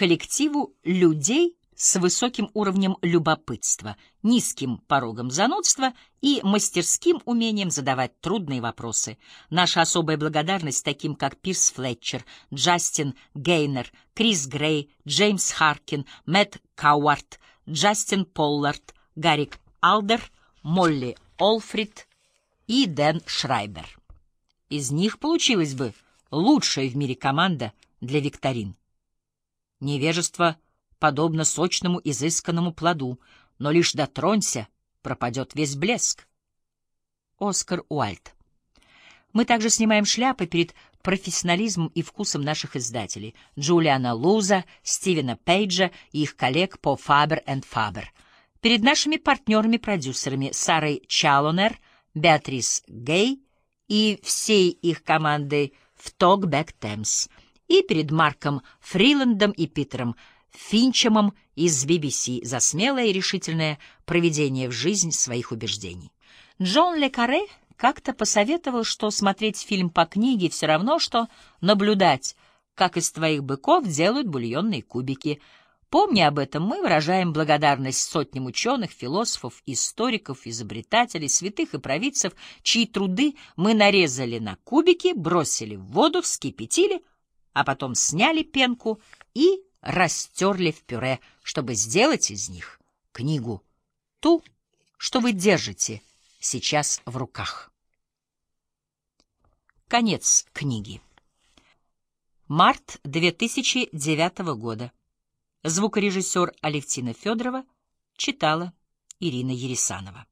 коллективу людей с высоким уровнем любопытства, низким порогом занудства и мастерским умением задавать трудные вопросы. Наша особая благодарность таким, как Пирс Флетчер, Джастин Гейнер, Крис Грей, Джеймс Харкин, Мэтт Кауарт, Джастин Поллард, Гарик Алдер, Молли Олфрид и Дэн Шрайбер. Из них получилась бы лучшая в мире команда для викторин. Невежество — подобно сочному изысканному плоду, но лишь дотронься, пропадет весь блеск. Оскар Уальд. Мы также снимаем шляпы перед профессионализмом и вкусом наших издателей Джулиана Луза, Стивена Пейджа и их коллег по Faber Faber, перед нашими партнерами-продюсерами Сарой Чалонер, Беатрис Гей и всей их командой в Talkback Thames, и перед Марком Фриландом и Питером Финчемом из BBC за смелое и решительное проведение в жизнь своих убеждений. Джон Ле Карре как-то посоветовал, что смотреть фильм по книге все равно, что наблюдать, как из твоих быков делают бульонные кубики. Помня об этом, мы выражаем благодарность сотням ученых, философов, историков, изобретателей, святых и провидцев, чьи труды мы нарезали на кубики, бросили в воду, вскипятили, а потом сняли пенку и растерли в пюре, чтобы сделать из них книгу, ту, что вы держите сейчас в руках. Конец книги. Март 2009 года. Звукорежиссер Алевтина Федорова читала Ирина Ересанова.